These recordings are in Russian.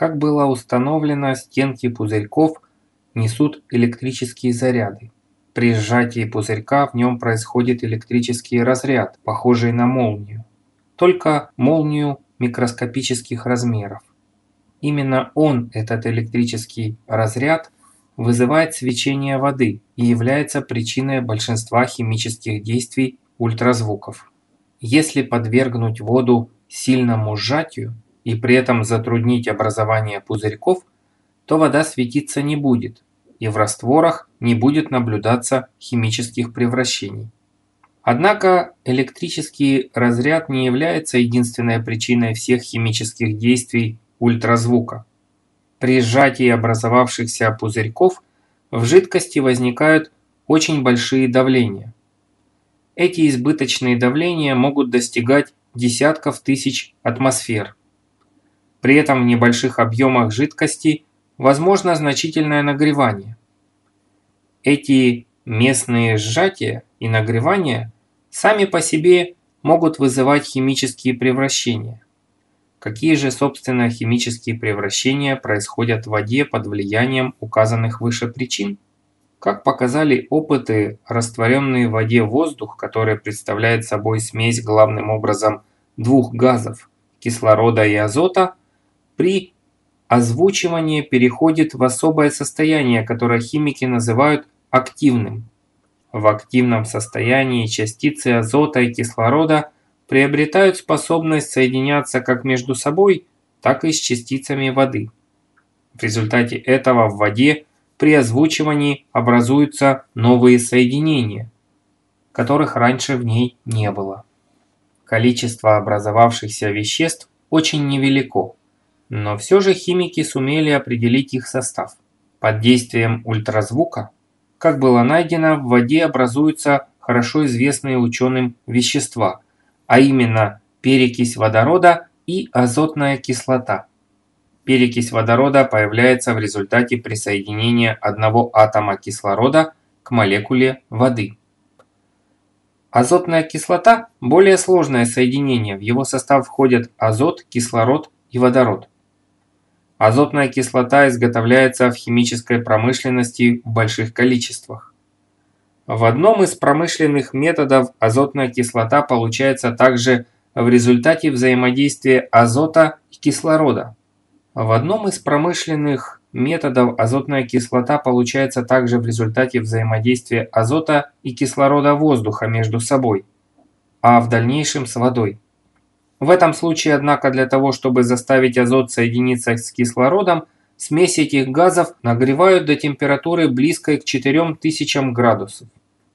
Как было установлено, стенки пузырьков несут электрические заряды. При сжатии пузырька в нем происходит электрический разряд, похожий на молнию. Только молнию микроскопических размеров. Именно он, этот электрический разряд, вызывает свечение воды и является причиной большинства химических действий ультразвуков. Если подвергнуть воду сильному сжатию и при этом затруднить образование пузырьков, то вода светиться не будет, и в растворах не будет наблюдаться химических превращений. Однако электрический разряд не является единственной причиной всех химических действий ультразвука. При сжатии образовавшихся пузырьков в жидкости возникают очень большие давления. Эти избыточные давления могут достигать десятков тысяч атмосфер. При этом в небольших объемах жидкости возможно значительное нагревание. Эти местные сжатия и нагревания сами по себе могут вызывать химические превращения. Какие же, собственно, химические превращения происходят в воде под влиянием указанных выше причин? Как показали опыты, растворенный в воде воздух, который представляет собой смесь главным образом двух газов – кислорода и азота, при озвучивании переходит в особое состояние, которое химики называют активным. В активном состоянии частицы азота и кислорода приобретают способность соединяться как между собой, так и с частицами воды. В результате этого в воде при озвучивании образуются новые соединения, которых раньше в ней не было. Количество образовавшихся веществ очень невелико, но все же химики сумели определить их состав. Под действием ультразвука как было найдено, в воде образуются хорошо известные ученым вещества, а именно перекись водорода и азотная кислота. Перекись водорода появляется в результате присоединения одного атома кислорода к молекуле воды. Азотная кислота – более сложное соединение, в его состав входят азот, кислород и водород. Азотная кислота изготовляется в химической промышленности в больших количествах. В одном из промышленных методов азотная кислота получается также в результате взаимодействия азота и кислорода. В одном из промышленных методов азотная кислота получается также в результате взаимодействия азота и кислорода воздуха между собой, а в дальнейшем с водой. В этом случае, однако, для того, чтобы заставить азот соединиться с кислородом, смесь этих газов нагревают до температуры близкой к 4000 градусов.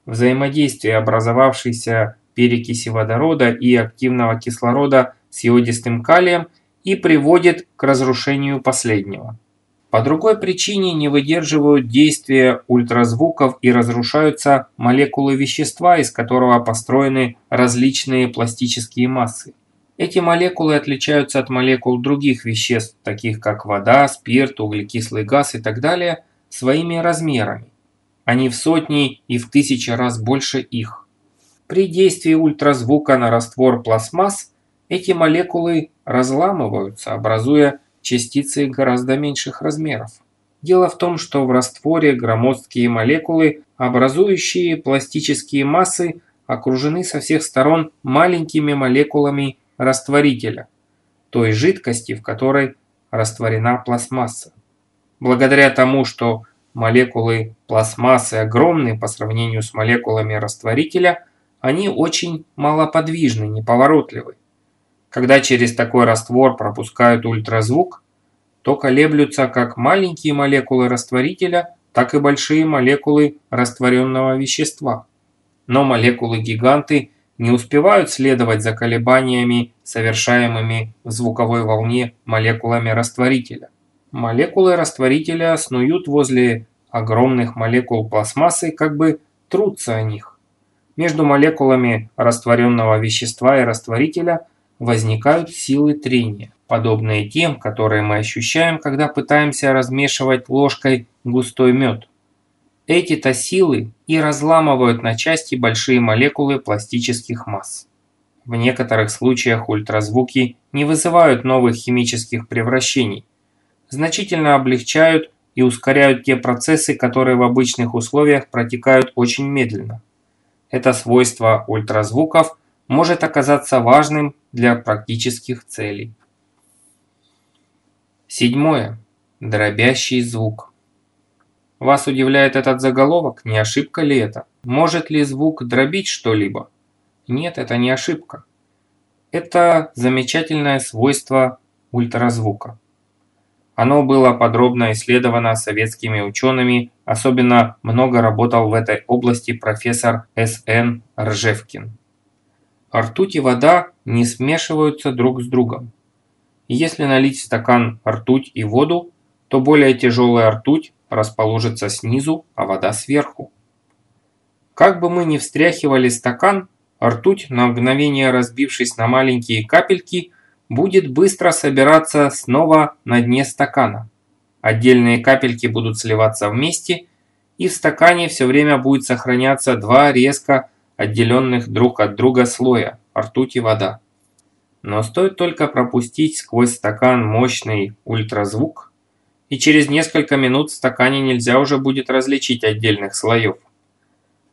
Взаимодействие образовавшейся перекиси водорода и активного кислорода с йодистым калием и приводит к разрушению последнего. По другой причине не выдерживают действия ультразвуков и разрушаются молекулы вещества, из которого построены различные пластические массы. Эти молекулы отличаются от молекул других веществ, таких как вода, спирт, углекислый газ и так далее, своими размерами. Они в сотни и в тысячи раз больше их. При действии ультразвука на раствор пластмасс эти молекулы разламываются, образуя частицы гораздо меньших размеров. Дело в том, что в растворе громоздкие молекулы, образующие пластические массы, окружены со всех сторон маленькими молекулами растворителя, той жидкости, в которой растворена пластмасса. Благодаря тому, что молекулы пластмассы огромны по сравнению с молекулами растворителя, они очень малоподвижны, неповоротливы. Когда через такой раствор пропускают ультразвук, то колеблются как маленькие молекулы растворителя, так и большие молекулы растворенного вещества. Но молекулы-гиганты не успевают следовать за колебаниями, совершаемыми в звуковой волне молекулами растворителя. Молекулы растворителя снуют возле огромных молекул пластмассы, как бы трутся о них. Между молекулами растворенного вещества и растворителя возникают силы трения, подобные тем, которые мы ощущаем, когда пытаемся размешивать ложкой густой мед. Эти-то силы и разламывают на части большие молекулы пластических масс. В некоторых случаях ультразвуки не вызывают новых химических превращений, значительно облегчают и ускоряют те процессы, которые в обычных условиях протекают очень медленно. Это свойство ультразвуков может оказаться важным для практических целей. Седьмое. Дробящий звук. Вас удивляет этот заголовок? Не ошибка ли это? Может ли звук дробить что-либо? Нет, это не ошибка. Это замечательное свойство ультразвука. Оно было подробно исследовано советскими учеными, особенно много работал в этой области профессор С.Н. Ржевкин. Ртуть и вода не смешиваются друг с другом. Если налить стакан ртуть и воду, то более тяжелая ртуть расположится снизу, а вода сверху. Как бы мы ни встряхивали стакан, ртуть, на мгновение разбившись на маленькие капельки, будет быстро собираться снова на дне стакана. Отдельные капельки будут сливаться вместе, и в стакане все время будет сохраняться два резко отделенных друг от друга слоя – ртуть и вода. Но стоит только пропустить сквозь стакан мощный ультразвук, и через несколько минут в стакане нельзя уже будет различить отдельных слоев.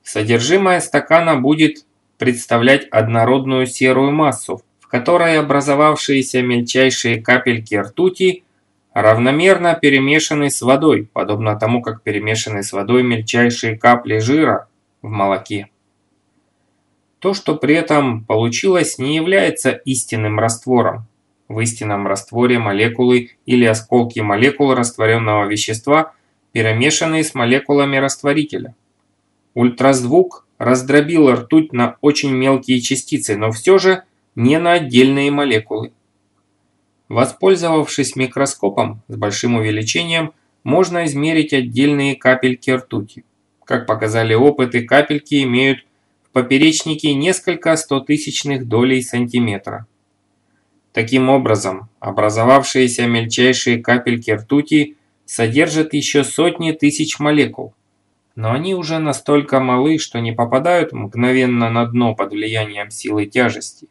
Содержимое стакана будет представлять однородную серую массу, которой образовавшиеся мельчайшие капельки ртути равномерно перемешаны с водой, подобно тому, как перемешаны с водой мельчайшие капли жира в молоке. То, что при этом получилось, не является истинным раствором. В истинном растворе молекулы или осколки молекул растворенного вещества перемешаны с молекулами растворителя. Ультразвук раздробил ртуть на очень мелкие частицы, но все же – не на отдельные молекулы. Воспользовавшись микроскопом с большим увеличением, можно измерить отдельные капельки ртути. Как показали опыты, капельки имеют в поперечнике несколько стотысячных долей сантиметра. Таким образом, образовавшиеся мельчайшие капельки ртути содержат еще сотни тысяч молекул, но они уже настолько малы, что не попадают мгновенно на дно под влиянием силы тяжести.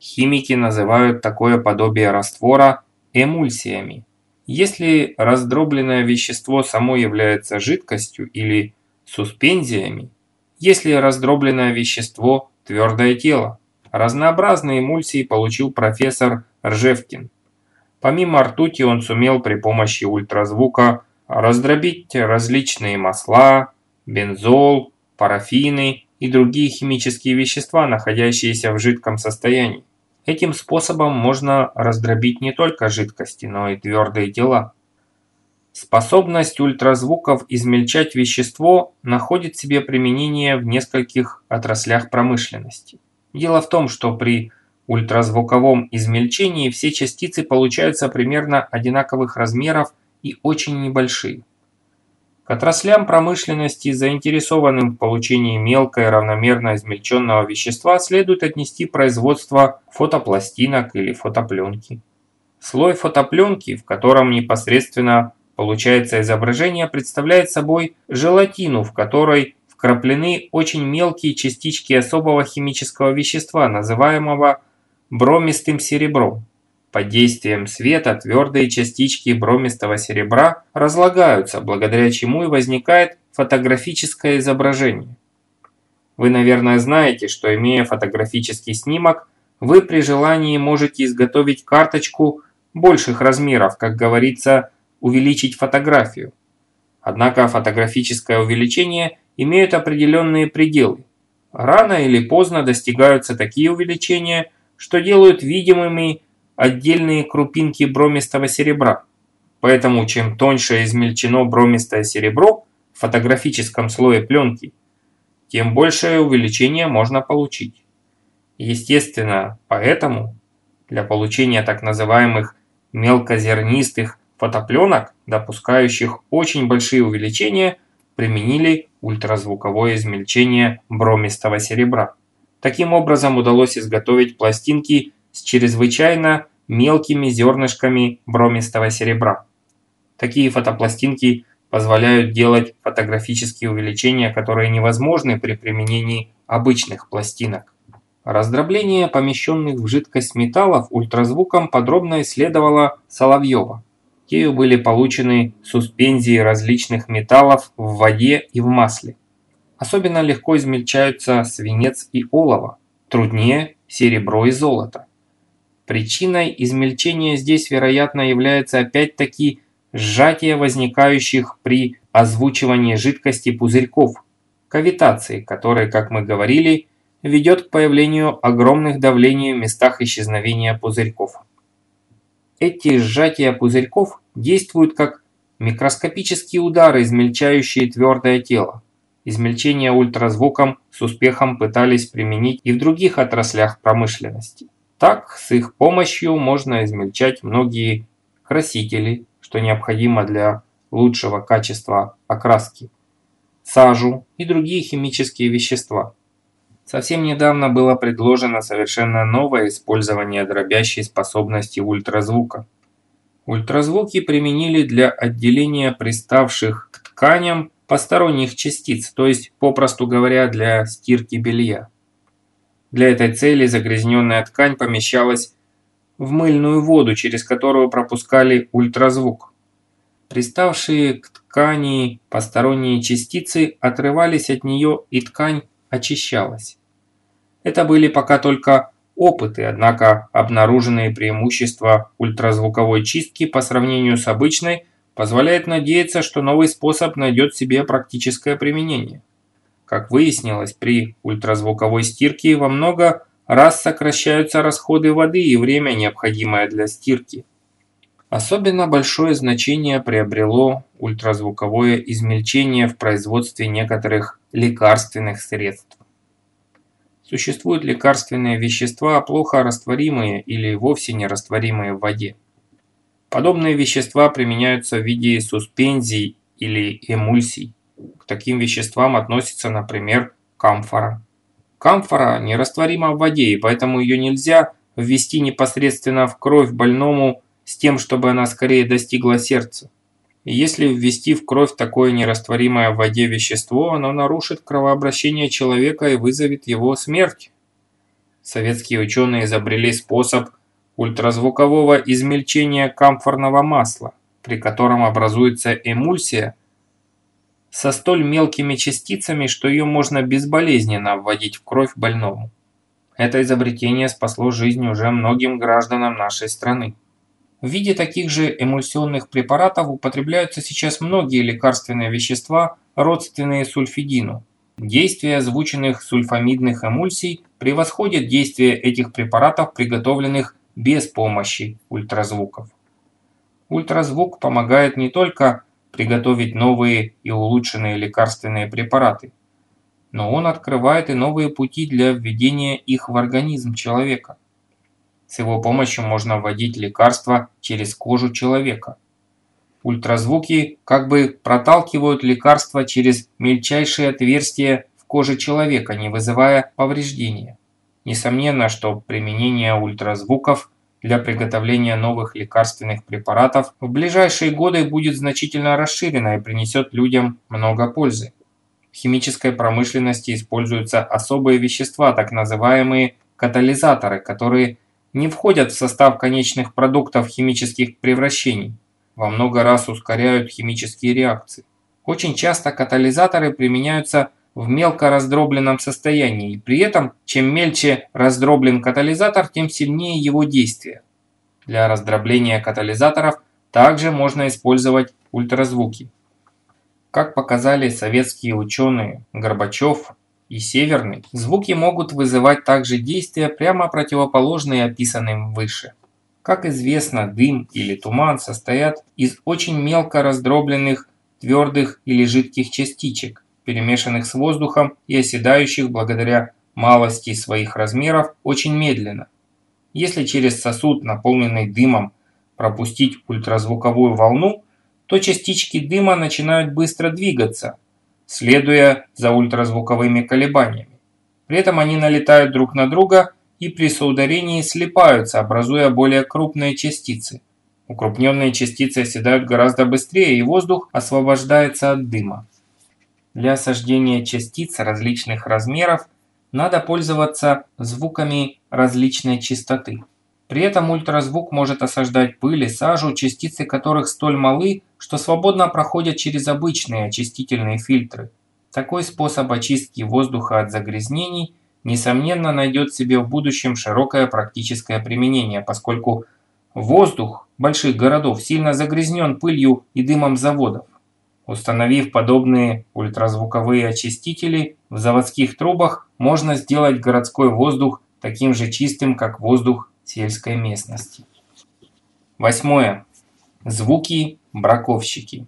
Химики называют такое подобие раствора эмульсиями. Если раздробленное вещество само является жидкостью или суспензиями, если раздробленное вещество – твердое тело. Разнообразные эмульсии получил профессор Ржевкин. Помимо ртути он сумел при помощи ультразвука раздробить различные масла, бензол, парафины и другие химические вещества, находящиеся в жидком состоянии. Этим способом можно раздробить не только жидкости, но и твердые тела. Способность ультразвуков измельчать вещество находит себе применение в нескольких отраслях промышленности. Дело в том, что при ультразвуковом измельчении все частицы получаются примерно одинаковых размеров и очень небольшие. К отраслям промышленности, заинтересованным в получении мелкой равномерно измельченного вещества, следует отнести производство фотопластинок или фотопленки. Слой фотопленки, в котором непосредственно получается изображение, представляет собой желатину, в которой вкраплены очень мелкие частички особого химического вещества, называемого бромистым серебром. Под действием света твердые частички бромистого серебра разлагаются, благодаря чему и возникает фотографическое изображение. Вы, наверное, знаете, что имея фотографический снимок, вы при желании можете изготовить карточку больших размеров, как говорится, увеличить фотографию. Однако фотографическое увеличение имеет определенные пределы. Рано или поздно достигаются такие увеличения, что делают видимыми отдельные крупинки бромистого серебра. Поэтому чем тоньше измельчено бромистое серебро в фотографическом слое пленки, тем большее увеличение можно получить. Естественно, поэтому для получения так называемых мелкозернистых фотопленок, допускающих очень большие увеличения, применили ультразвуковое измельчение бромистого серебра. Таким образом удалось изготовить пластинки с чрезвычайно мелкими зернышками бромистого серебра. Такие фотопластинки позволяют делать фотографические увеличения, которые невозможны при применении обычных пластинок. Раздробление помещенных в жидкость металлов ультразвуком подробно исследовала Соловьева. Ею были получены суспензии различных металлов в воде и в масле. Особенно легко измельчаются свинец и олово, труднее серебро и золото. Причиной измельчения здесь, вероятно, является опять-таки сжатие возникающих при озвучивании жидкости пузырьков, кавитации, которая, как мы говорили, ведет к появлению огромных давлений в местах исчезновения пузырьков. Эти сжатия пузырьков действуют как микроскопические удары, измельчающие твердое тело. Измельчение ультразвуком с успехом пытались применить и в других отраслях промышленности. Так, с их помощью можно измельчать многие красители, что необходимо для лучшего качества окраски, сажу и другие химические вещества. Совсем недавно было предложено совершенно новое использование дробящей способности ультразвука. Ультразвуки применили для отделения приставших к тканям посторонних частиц, то есть, попросту говоря, для стирки белья. Для этой цели загрязненная ткань помещалась в мыльную воду, через которую пропускали ультразвук. Приставшие к ткани посторонние частицы отрывались от нее и ткань очищалась. Это были пока только опыты, однако обнаруженные преимущества ультразвуковой чистки по сравнению с обычной позволяет надеяться, что новый способ найдет себе практическое применение. Как выяснилось, при ультразвуковой стирке во много раз сокращаются расходы воды и время, необходимое для стирки. Особенно большое значение приобрело ультразвуковое измельчение в производстве некоторых лекарственных средств. Существуют лекарственные вещества, плохо растворимые или вовсе не растворимые в воде. Подобные вещества применяются в виде суспензий или эмульсий. К таким веществам относится, например, камфора. Камфора нерастворима в воде, и поэтому ее нельзя ввести непосредственно в кровь больному с тем, чтобы она скорее достигла сердца. Если ввести в кровь такое нерастворимое в воде вещество, оно нарушит кровообращение человека и вызовет его смерть. Советские ученые изобрели способ ультразвукового измельчения камфорного масла, при котором образуется эмульсия со столь мелкими частицами, что ее можно безболезненно вводить в кровь больному. Это изобретение спасло жизнь уже многим гражданам нашей страны. В виде таких же эмульсионных препаратов употребляются сейчас многие лекарственные вещества, родственные сульфидину. Действие озвученных сульфамидных эмульсий превосходит действие этих препаратов, приготовленных без помощи ультразвуков. Ультразвук помогает не только приготовить новые и улучшенные лекарственные препараты, но он открывает и новые пути для введения их в организм человека. С его помощью можно вводить лекарства через кожу человека. Ультразвуки как бы проталкивают лекарства через мельчайшие отверстия в коже человека, не вызывая повреждения. Несомненно, что применение ультразвуков для приготовления новых лекарственных препаратов в ближайшие годы будет значительно расширено и принесет людям много пользы. В химической промышленности используются особые вещества, так называемые катализаторы, которые не входят в состав конечных продуктов химических превращений, во много раз ускоряют химические реакции. Очень часто катализаторы применяются в мелко раздробленном состоянии, и при этом, чем мельче раздроблен катализатор, тем сильнее его действие. Для раздробления катализаторов также можно использовать ультразвуки. Как показали советские ученые Горбачев и северный, звуки могут вызывать также действия, прямо противоположные описанным выше. Как известно, дым или туман состоят из очень мелко раздробленных твердых или жидких частичек, перемешанных с воздухом и оседающих благодаря малости своих размеров очень медленно. Если через сосуд, наполненный дымом, пропустить ультразвуковую волну, то частички дыма начинают быстро двигаться, следуя за ультразвуковыми колебаниями. При этом они налетают друг на друга и при соударении слипаются, образуя более крупные частицы. Укрупненные частицы оседают гораздо быстрее, и воздух освобождается от дыма. Для осаждения частиц различных размеров надо пользоваться звуками различной частоты. При этом ультразвук может осаждать пыль и сажу, частицы которых столь малы, что свободно проходят через обычные очистительные фильтры. Такой способ очистки воздуха от загрязнений, несомненно, найдет себе в будущем широкое практическое применение, поскольку воздух больших городов сильно загрязнен пылью и дымом заводов. Установив подобные ультразвуковые очистители в заводских трубах, можно сделать городской воздух таким же чистым, как воздух сельской местности. Восьмое. Звуки-браковщики.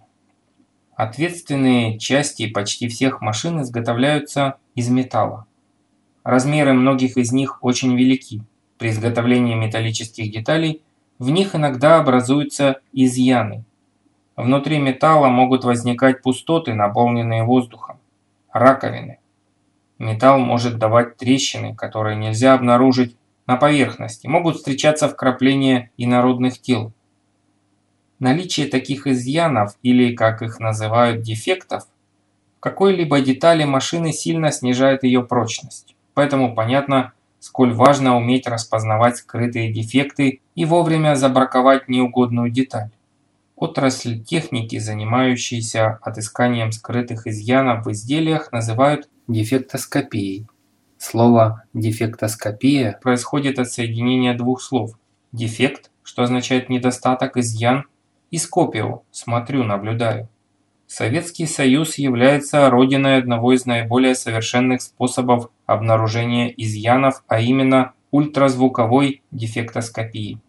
Ответственные части почти всех машин изготовляются из металла. Размеры многих из них очень велики. При изготовлении металлических деталей в них иногда образуются изъяны. Внутри металла могут возникать пустоты, наполненные воздухом, раковины. Металл может давать трещины, которые нельзя обнаружить на поверхности, могут встречаться вкрапления инородных тел. Наличие таких изъянов, или, как их называют, дефектов, в какой-либо детали машины сильно снижает ее прочность. Поэтому понятно, сколь важно уметь распознавать скрытые дефекты и вовремя забраковать неугодную деталь. Отрасль техники, занимающаяся отысканием скрытых изъянов в изделиях, называют дефектоскопией. Слово «дефектоскопия» происходит от соединения двух слов «дефект», что означает недостаток, изъян, и «скопио» – «смотрю, наблюдаю». Советский Союз является родиной одного из наиболее совершенных способов обнаружения изъянов, а именно ультразвуковой дефектоскопии.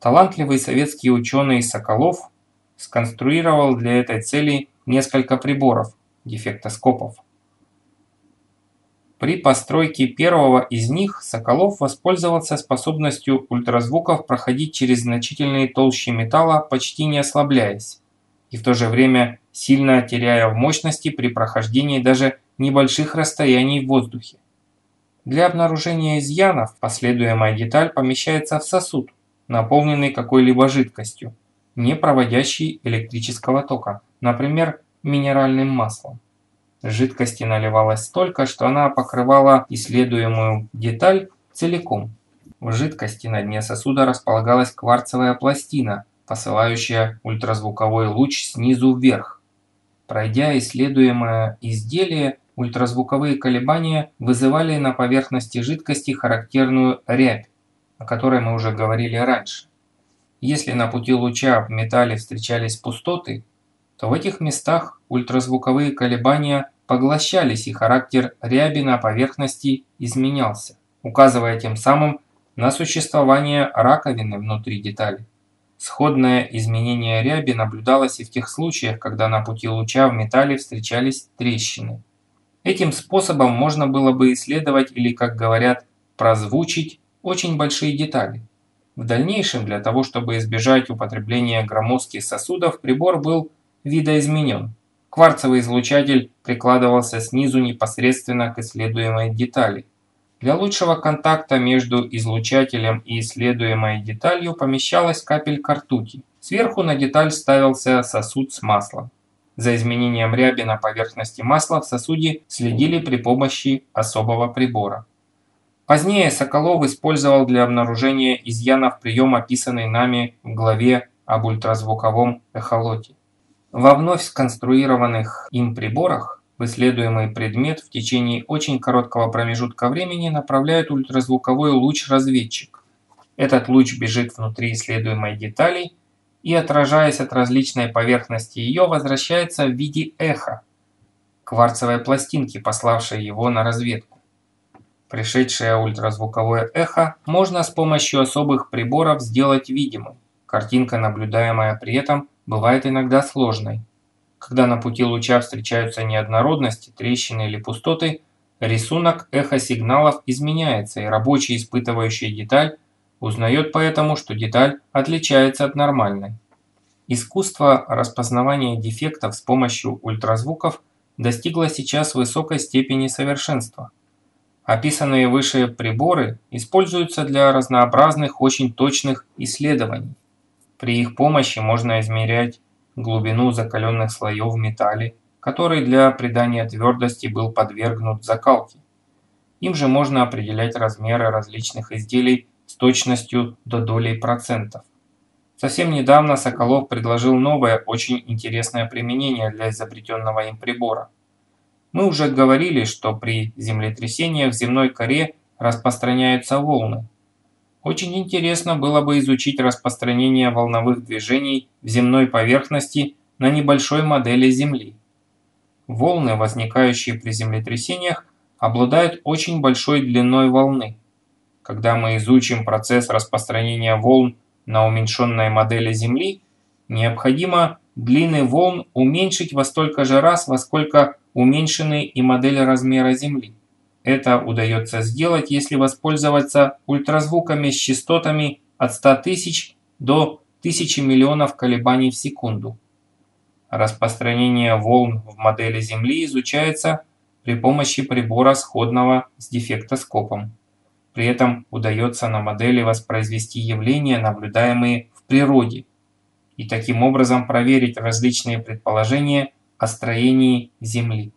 Талантливый советский ученый Соколов сконструировал для этой цели несколько приборов – дефектоскопов. При постройке первого из них Соколов воспользовался способностью ультразвуков проходить через значительные толщи металла, почти не ослабляясь, и в то же время сильно теряя в мощности при прохождении даже небольших расстояний в воздухе. Для обнаружения изъянов последуемая деталь помещается в сосуд, наполненный какой-либо жидкостью, не проводящей электрического тока, например, минеральным маслом. Жидкости наливалось столько, что она покрывала исследуемую деталь целиком. В жидкости на дне сосуда располагалась кварцевая пластина, посылающая ультразвуковой луч снизу вверх. Пройдя исследуемое изделие, ультразвуковые колебания вызывали на поверхности жидкости характерную рябь, о которой мы уже говорили раньше. Если на пути луча в металле встречались пустоты, то в этих местах ультразвуковые колебания поглощались и характер ряби на поверхности изменялся, указывая тем самым на существование раковины внутри детали. Сходное изменение ряби наблюдалось и в тех случаях, когда на пути луча в металле встречались трещины. Этим способом можно было бы исследовать или, как говорят, прозвучить очень большие детали. В дальнейшем, для того чтобы избежать употребления громоздких сосудов, прибор был видоизменен. Кварцевый излучатель прикладывался снизу непосредственно к исследуемой детали. Для лучшего контакта между излучателем и исследуемой деталью помещалась капелька ртути. Сверху на деталь ставился сосуд с маслом. За изменением ряби на поверхности масла в сосуде следили при помощи особого прибора. Позднее Соколов использовал для обнаружения изъянов прием, описанный нами в главе об ультразвуковом эхолоте. Во вновь сконструированных им приборах в исследуемый предмет в течение очень короткого промежутка времени направляют ультразвуковой луч-разведчик. Этот луч бежит внутри исследуемой детали и, отражаясь от различной поверхности ее, возвращается в виде эха, кварцевой пластинки, пославшей его на разведку. Пришедшее ультразвуковое эхо можно с помощью особых приборов сделать видимым. Картинка, наблюдаемая при этом, бывает иногда сложной. Когда на пути луча встречаются неоднородности, трещины или пустоты, рисунок эхосигналов изменяется, и рабочий, испытывающий деталь, узнает поэтому, что деталь отличается от нормальной. Искусство распознавания дефектов с помощью ультразвуков достигло сейчас высокой степени совершенства. Описанные выше приборы используются для разнообразных очень точных исследований. При их помощи можно измерять глубину закаленных слоев в металле, который для придания твердости был подвергнут закалке. Им же можно определять размеры различных изделий с точностью до долей процентов. Совсем недавно Соколов предложил новое, очень интересное применение для изобретенного им прибора. Мы уже говорили, что при землетрясениях в земной коре распространяются волны. Очень интересно было бы изучить распространение волновых движений в земной поверхности на небольшой модели Земли. Волны, возникающие при землетрясениях, обладают очень большой длиной волны. Когда мы изучим процесс распространения волн на уменьшенной модели Земли, необходимо длины волн уменьшить во столько же раз, во сколько уменьшены и модели размера Земли. Это удается сделать, если воспользоваться ультразвуками с частотами от 100 тысяч до 1000 миллионов колебаний в секунду. Распространение волн в модели Земли изучается при помощи прибора, сходного с дефектоскопом. При этом удается на модели воспроизвести явления, наблюдаемые в природе, и таким образом проверить различные предположения о строении Земли.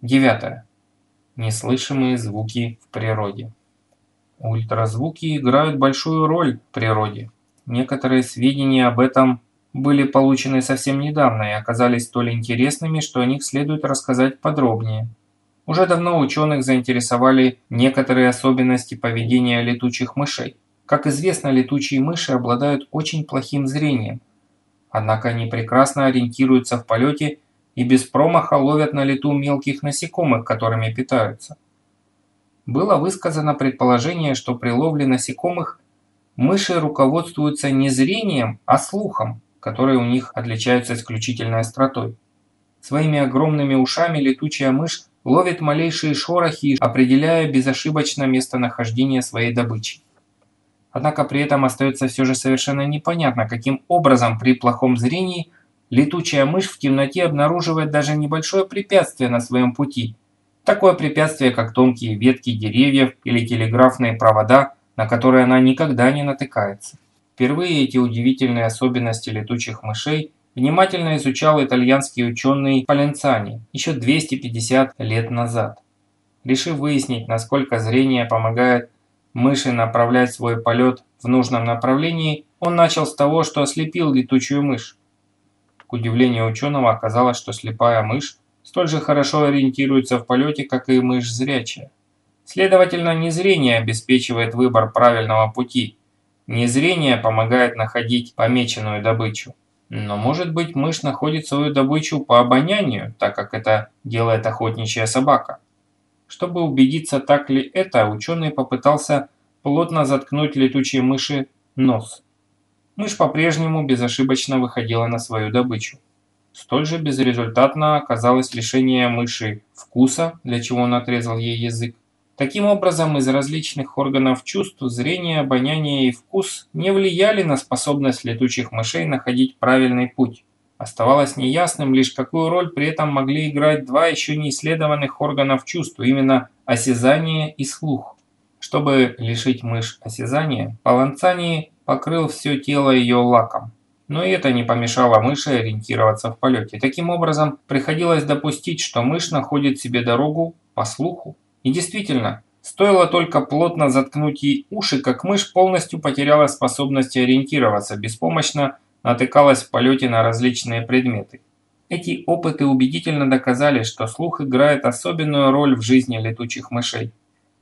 Девятое. Неслышимые звуки в природе. Ультразвуки играют большую роль в природе. Некоторые сведения об этом были получены совсем недавно и оказались столь интересными, что о них следует рассказать подробнее. Уже давно ученых заинтересовали некоторые особенности поведения летучих мышей. Как известно, летучие мыши обладают очень плохим зрением. Однако они прекрасно ориентируются в полете и без промаха ловят на лету мелких насекомых, которыми питаются. Было высказано предположение, что при ловле насекомых мыши руководствуются не зрением, а слухом которые у них отличаются исключительной остротой. Своими огромными ушами летучая мышь ловит малейшие шорохи, определяя безошибочно местонахождение своей добычи. Однако при этом остается все же совершенно непонятно, каким образом при плохом зрении летучая мышь в темноте обнаруживает даже небольшое препятствие на своем пути. Такое препятствие, как тонкие ветки деревьев или телеграфные провода, на которые она никогда не натыкается. Впервые эти удивительные особенности летучих мышей внимательно изучал итальянский ученый Паленцани еще 250 лет назад. Решив выяснить, насколько зрение помогает мыши направлять свой полет в нужном направлении, он начал с того, что ослепил летучую мышь. К удивлению ученого оказалось, что слепая мышь столь же хорошо ориентируется в полете, как и мышь зрячая. Следовательно, не зрение обеспечивает выбор правильного пути, Незрение помогает находить помеченную добычу. Но может быть мышь находит свою добычу по обонянию, так как это делает охотничья собака. Чтобы убедиться, так ли это, ученый попытался плотно заткнуть летучей мыши нос. Мышь по-прежнему безошибочно выходила на свою добычу. Столь же безрезультатно оказалось лишение мыши вкуса, для чего он отрезал ей язык, Таким образом, из различных органов чувств зрение, обоняние и вкус не влияли на способность летучих мышей находить правильный путь. Оставалось неясным лишь, какую роль при этом могли играть два еще не исследованных органов чувств, именно осязание и слух. Чтобы лишить мышь осязания, Паланцани покрыл все тело ее лаком. Но это не помешало мыши ориентироваться в полете. Таким образом, приходилось допустить, что мышь находит себе дорогу по слуху. И действительно, стоило только плотно заткнуть ей уши, как мышь полностью потеряла способность ориентироваться, беспомощно натыкалась в полете на различные предметы. Эти опыты убедительно доказали, что слух играет особенную роль в жизни летучих мышей.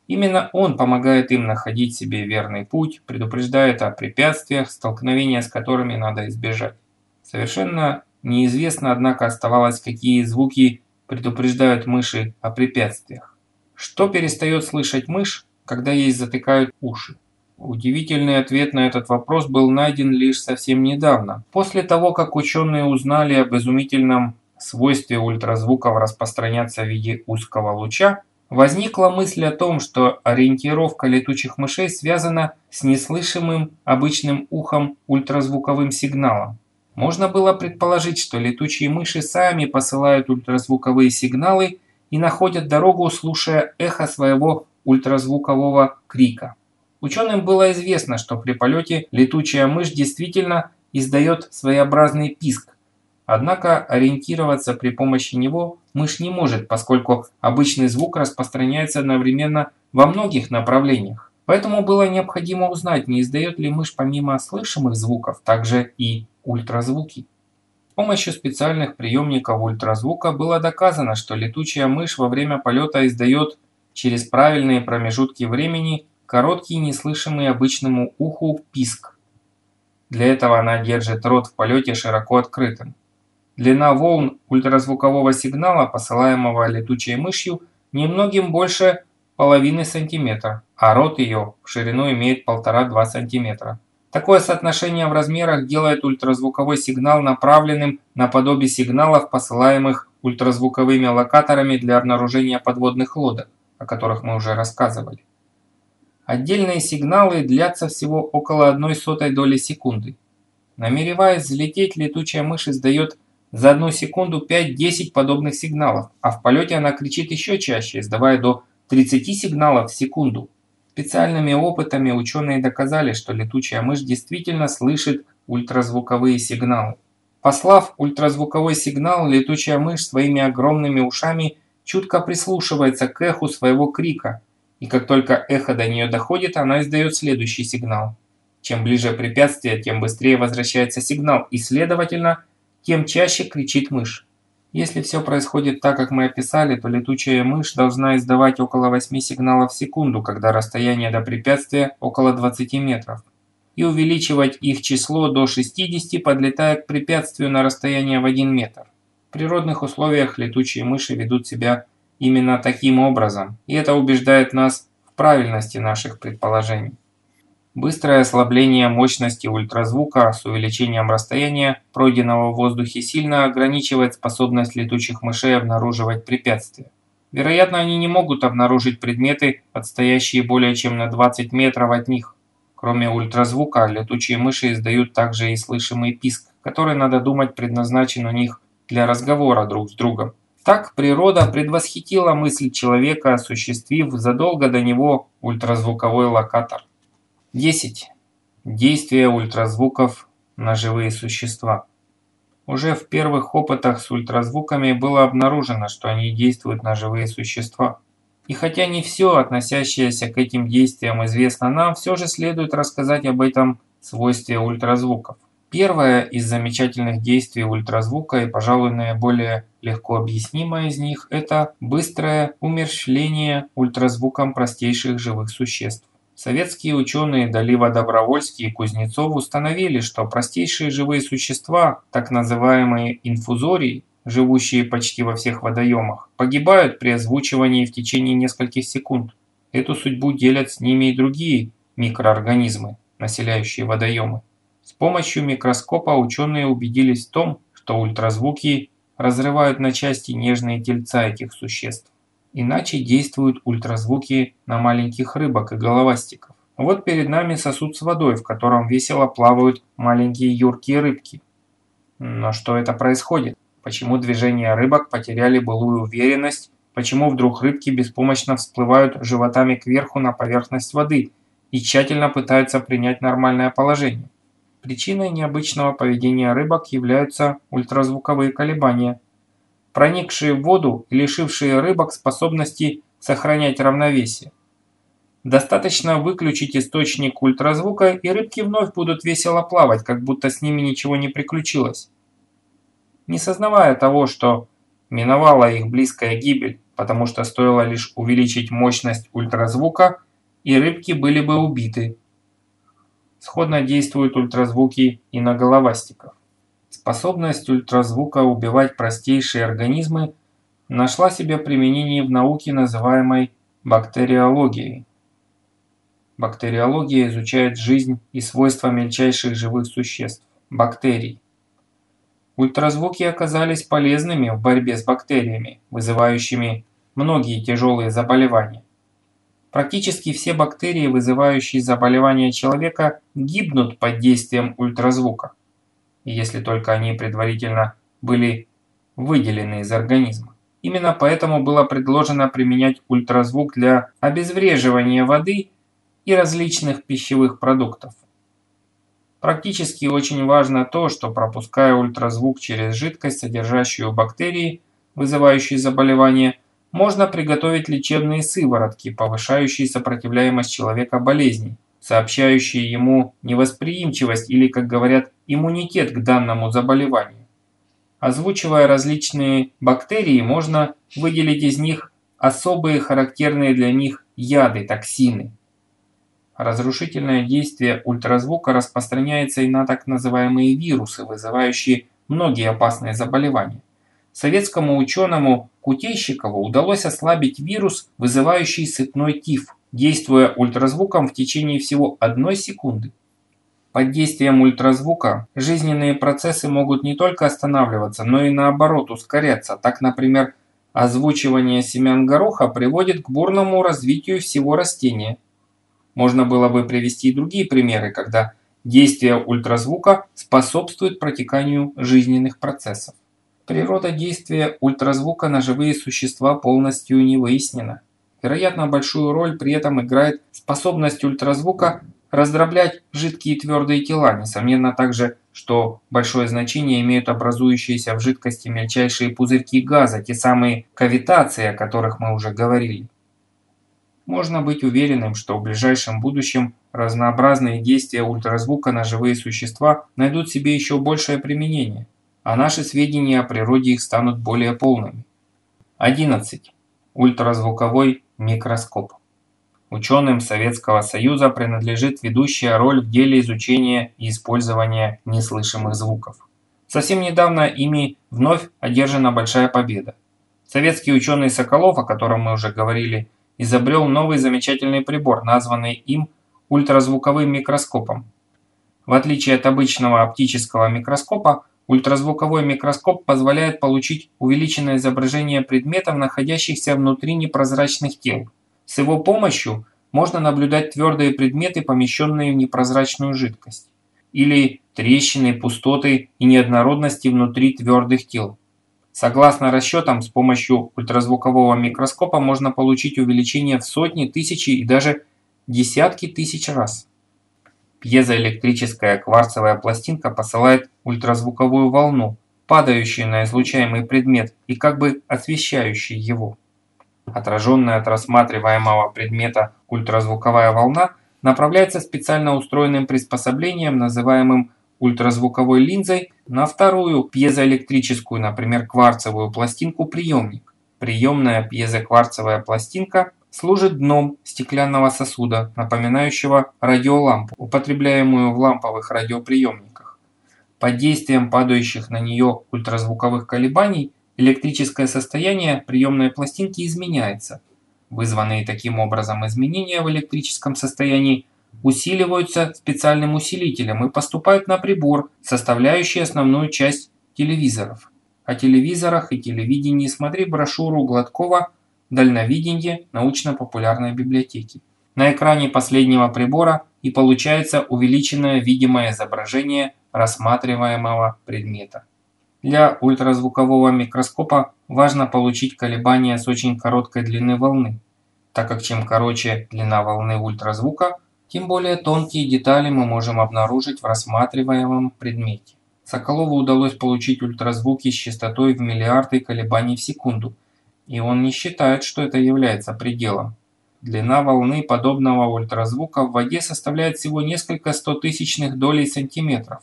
Именно он помогает им находить себе верный путь, предупреждает о препятствиях, столкновения с которыми надо избежать. Совершенно неизвестно, однако, оставалось, какие звуки предупреждают мыши о препятствиях. Что перестает слышать мышь, когда ей затыкают уши? Удивительный ответ на этот вопрос был найден лишь совсем недавно, после того, как ученые узнали об изумительном свойстве ультразвуков распространяться в виде узкого луча, возникла мысль о том, что ориентировка летучих мышей связана с неслышимым обычным ухом ультразвуковым сигналом. Можно было предположить, что летучие мыши сами посылают ультразвуковые сигналы и находят дорогу, слушая эхо своего ультразвукового крика. Ученым было известно, что при полете летучая мышь действительно издает своеобразный писк. Однако ориентироваться при помощи него мышь не может, поскольку обычный звук распространяется одновременно во многих направлениях. Поэтому было необходимо узнать, не издает ли мышь помимо слышимых звуков также и ультразвуки. С помощью специальных приемников ультразвука было доказано, что летучая мышь во время полета издает через правильные промежутки времени короткий неслышимый обычному уху писк. Для этого она держит рот в полете широко открытым. Длина волн ультразвукового сигнала, посылаемого летучей мышью, немногим больше половины сантиметра, а рот ее в ширину имеет 1,5-2 сантиметра. Такое соотношение в размерах делает ультразвуковой сигнал направленным наподобие сигналов, посылаемых ультразвуковыми локаторами для обнаружения подводных лодок, о которых мы уже рассказывали. Отдельные сигналы длятся всего около одной сотой доли секунды. Намереваясь взлететь, летучая мышь издает за одну секунду 5-10 подобных сигналов, а в полете она кричит еще чаще, издавая до 30 сигналов в секунду. Специальными опытами ученые доказали, что летучая мышь действительно слышит ультразвуковые сигналы. Послав ультразвуковой сигнал, летучая мышь своими огромными ушами чутко прислушивается к эху своего крика, и как только эхо до нее доходит, она издает следующий сигнал. Чем ближе препятствие, тем быстрее возвращается сигнал, и, следовательно, тем чаще кричит мышь. Если все происходит так, как мы описали, то летучая мышь должна издавать около 8 сигналов в секунду, когда расстояние до препятствия около 20 метров, и увеличивать их число до 60, подлетая к препятствию на расстояние в 1 метр. В природных условиях летучие мыши ведут себя именно таким образом, и это убеждает нас в правильности наших предположений. Быстрое ослабление мощности ультразвука с увеличением расстояния, пройденного в воздухе, сильно ограничивает способность летучих мышей обнаруживать препятствия. Вероятно, они не могут обнаружить предметы, отстоящие более чем на 20 метров от них. Кроме ультразвука, летучие мыши издают также и слышимый писк, который, надо думать, предназначен у них для разговора друг с другом. Так природа предвосхитила мысль человека, осуществив задолго до него ультразвуковой локатор. 10. Действие ультразвуков на живые существа. Уже в первых опытах с ультразвуками было обнаружено, что они действуют на живые существа. И хотя не все, относящееся к этим действиям, известно нам, все же следует рассказать об этом свойстве ультразвуков. Первое из замечательных действий ультразвука и, пожалуй, наиболее легко объяснимое из них – это быстрое умерщвление ультразвуком простейших живых существ. Советские ученые Далива Добровольский и Кузнецов установили, что простейшие живые существа, так называемые инфузории, живущие почти во всех водоемах, погибают при озвучивании в течение нескольких секунд. Эту судьбу делят с ними и другие микроорганизмы, населяющие водоемы. С помощью микроскопа ученые убедились в том, что ультразвуки разрывают на части нежные тельца этих существ. Иначе действуют ультразвуки на маленьких рыбок и головастиков. Вот перед нами сосуд с водой, в котором весело плавают маленькие юркие рыбки. Но что это происходит? Почему движения рыбок потеряли былую уверенность? Почему вдруг рыбки беспомощно всплывают животами кверху на поверхность воды и тщательно пытаются принять нормальное положение? Причиной необычного поведения рыбок являются ультразвуковые колебания, проникшие в воду и лишившие рыбок способности сохранять равновесие. Достаточно выключить источник ультразвука, и рыбки вновь будут весело плавать, как будто с ними ничего не приключилось. Не сознавая того, что миновала их близкая гибель, потому что стоило лишь увеличить мощность ультразвука, и рыбки были бы убиты. Сходно действуют ультразвуки и на головастиков. Способность ультразвука убивать простейшие организмы нашла себе применение в науке, называемой бактериологией. Бактериология изучает жизнь и свойства мельчайших живых существ – бактерий. Ультразвуки оказались полезными в борьбе с бактериями, вызывающими многие тяжелые заболевания. Практически все бактерии, вызывающие заболевания человека, гибнут под действием ультразвука если только они предварительно были выделены из организма. Именно поэтому было предложено применять ультразвук для обезвреживания воды и различных пищевых продуктов. Практически очень важно то, что пропуская ультразвук через жидкость, содержащую бактерии, вызывающие заболевания, можно приготовить лечебные сыворотки, повышающие сопротивляемость человека болезней, сообщающие ему невосприимчивость или, как говорят, иммунитет к данному заболеванию. Озвучивая различные бактерии, можно выделить из них особые характерные для них яды, токсины. Разрушительное действие ультразвука распространяется и на так называемые вирусы, вызывающие многие опасные заболевания. Советскому ученому Кутейщикову удалось ослабить вирус, вызывающий сыпной тиф, действуя ультразвуком в течение всего одной секунды. Под действием ультразвука жизненные процессы могут не только останавливаться, но и наоборот ускоряться. Так, например, озвучивание семян гороха приводит к бурному развитию всего растения. Можно было бы привести и другие примеры, когда действие ультразвука способствует протеканию жизненных процессов. Природа действия ультразвука на живые существа полностью не выяснена. Вероятно, большую роль при этом играет способность ультразвука раздроблять жидкие и твердые тела. Несомненно также, что большое значение имеют образующиеся в жидкости мельчайшие пузырьки газа, те самые кавитации, о которых мы уже говорили. Можно быть уверенным, что в ближайшем будущем разнообразные действия ультразвука на живые существа найдут себе еще большее применение, а наши сведения о природе их станут более полными. 11. Ультразвуковой микроскоп. Ученым Советского Союза принадлежит ведущая роль в деле изучения и использования неслышимых звуков. Совсем недавно ими вновь одержана большая победа. Советский ученый Соколов, о котором мы уже говорили, изобрел новый замечательный прибор, названный им ультразвуковым микроскопом. В отличие от обычного оптического микроскопа, ультразвуковой микроскоп позволяет получить увеличенное изображение предметов, находящихся внутри непрозрачных тел. С его помощью можно наблюдать твердые предметы, помещенные в непрозрачную жидкость, или трещины, пустоты и неоднородности внутри твердых тел. Согласно расчетам, с помощью ультразвукового микроскопа можно получить увеличение в сотни, тысячи и даже десятки тысяч раз. Пьезоэлектрическая кварцевая пластинка посылает ультразвуковую волну, падающую на излучаемый предмет и как бы освещающую его. Отраженная от рассматриваемого предмета ультразвуковая волна направляется специально устроенным приспособлением, называемым ультразвуковой линзой, на вторую пьезоэлектрическую, например, кварцевую пластинку приемник. Приемная пьезокварцевая пластинка служит дном стеклянного сосуда, напоминающего радиолампу, употребляемую в ламповых радиоприемниках. Под действием падающих на нее ультразвуковых колебаний электрическое состояние приемной пластинки изменяется. Вызванные таким образом изменения в электрическом состоянии усиливаются специальным усилителем и поступают на прибор, составляющий основную часть телевизоров. О телевизорах и телевидении смотри брошюру Гладкова «Дальновидение научно-популярной библиотеки». На экране последнего прибора и получается увеличенное видимое изображение рассматриваемого предмета. Для ультразвукового микроскопа важно получить колебания с очень короткой длины волны, так как чем короче длина волны ультразвука, тем более тонкие детали мы можем обнаружить в рассматриваемом предмете. Соколову удалось получить ультразвуки с частотой в миллиарды колебаний в секунду, и он не считает, что это является пределом. Длина волны подобного ультразвука в воде составляет всего несколько стотысячных долей сантиметров.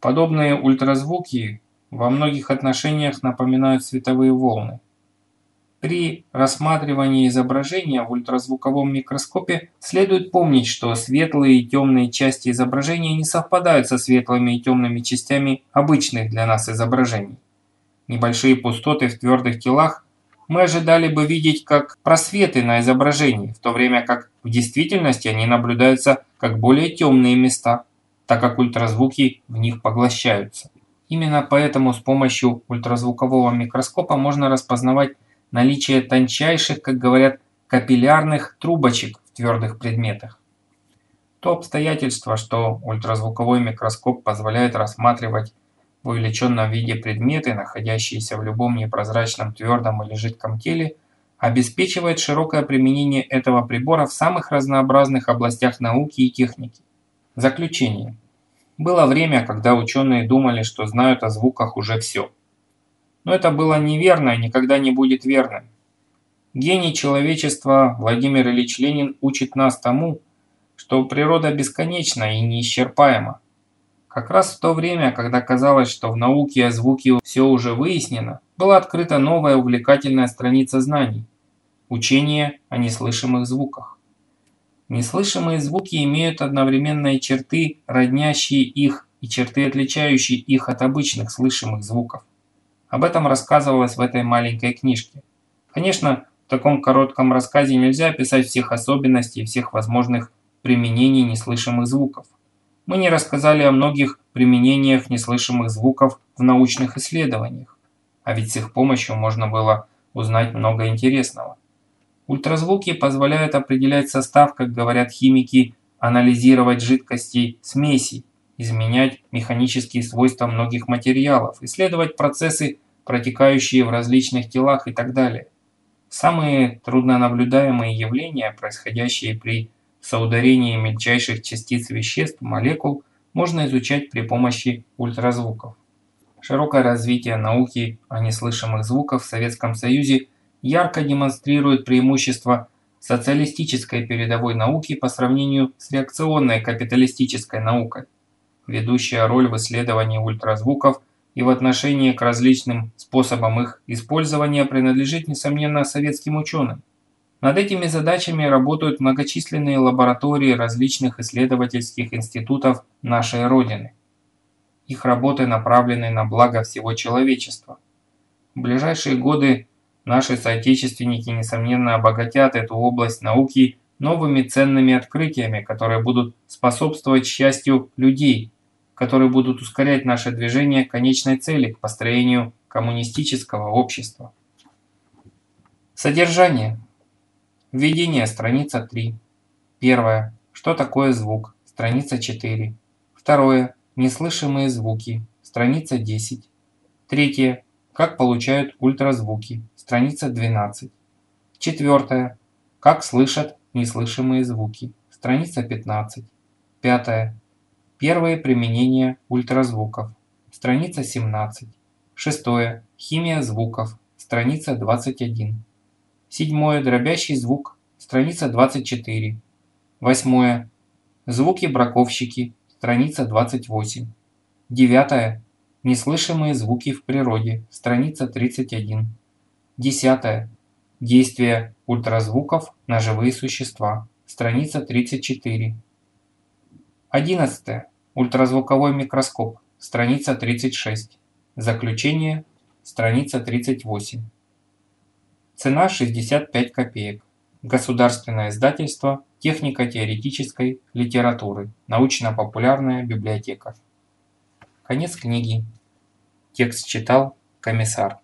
Подобные ультразвуки во многих отношениях напоминают световые волны. При рассматривании изображения в ультразвуковом микроскопе следует помнить, что светлые и темные части изображения не совпадают со светлыми и темными частями обычных для нас изображений. Небольшие пустоты в твердых телах мы ожидали бы видеть как просветы на изображении, в то время как в действительности они наблюдаются как более темные места, так как ультразвуки в них поглощаются. Именно поэтому с помощью ультразвукового микроскопа можно распознавать наличие тончайших, как говорят, капиллярных трубочек в твердых предметах. То обстоятельство, что ультразвуковой микроскоп позволяет рассматривать в увеличенном виде предметы, находящиеся в любом непрозрачном твердом или жидком теле, обеспечивает широкое применение этого прибора в самых разнообразных областях науки и техники. Заключение. Было время, когда ученые думали, что знают о звуках уже все. Но это было неверно и никогда не будет верным. Гений человечества Владимир Ильич Ленин учит нас тому, что природа бесконечна и неисчерпаема. Как раз в то время, когда казалось, что в науке о звуке все уже выяснено, была открыта новая увлекательная страница знаний – учение о неслышимых звуках. Неслышимые звуки имеют одновременные черты, роднящие их, и черты, отличающие их от обычных слышимых звуков. Об этом рассказывалось в этой маленькой книжке. Конечно, в таком коротком рассказе нельзя описать всех особенностей, всех возможных применений неслышимых звуков. Мы не рассказали о многих применениях неслышимых звуков в научных исследованиях, а ведь с их помощью можно было узнать много интересного. Ультразвуки позволяют определять состав, как говорят химики, анализировать жидкости, смеси, изменять механические свойства многих материалов, исследовать процессы, протекающие в различных телах и так далее. Самые труднонаблюдаемые явления, происходящие при соударении мельчайших частиц веществ, молекул, можно изучать при помощи ультразвуков. Широкое развитие науки о неслышимых звуках в Советском Союзе – ярко демонстрирует преимущество социалистической передовой науки по сравнению с реакционной капиталистической наукой. Ведущая роль в исследовании ультразвуков и в отношении к различным способам их использования принадлежит, несомненно, советским ученым. Над этими задачами работают многочисленные лаборатории различных исследовательских институтов нашей Родины. Их работы направлены на благо всего человечества. В ближайшие годы Наши соотечественники, несомненно, обогатят эту область науки новыми ценными открытиями, которые будут способствовать счастью людей, которые будут ускорять наше движение к конечной цели, к построению коммунистического общества. Содержание. Введение, страница 3. Первое. Что такое звук? Страница 4. Второе. Неслышимые звуки. Страница 10. Третье. Как получают ультразвуки страница 12. Четвертое. Как слышат неслышимые звуки, страница 15. Пятое. Первые применения ультразвуков, страница 17. Шестое. Химия звуков, страница 21. Седьмое. Дробящий звук, страница 24. Восьмое. Звуки-браковщики, страница 28. Девятое. Неслышимые звуки в природе, страница 31. Десятое. Действие ультразвуков на живые существа. Страница 34. Одиннадцатое. Ультразвуковой микроскоп. Страница 36. Заключение. Страница 38. Цена 65 копеек. Государственное издательство технико-теоретической литературы. Научно-популярная библиотека. Конец книги. Текст читал комиссар.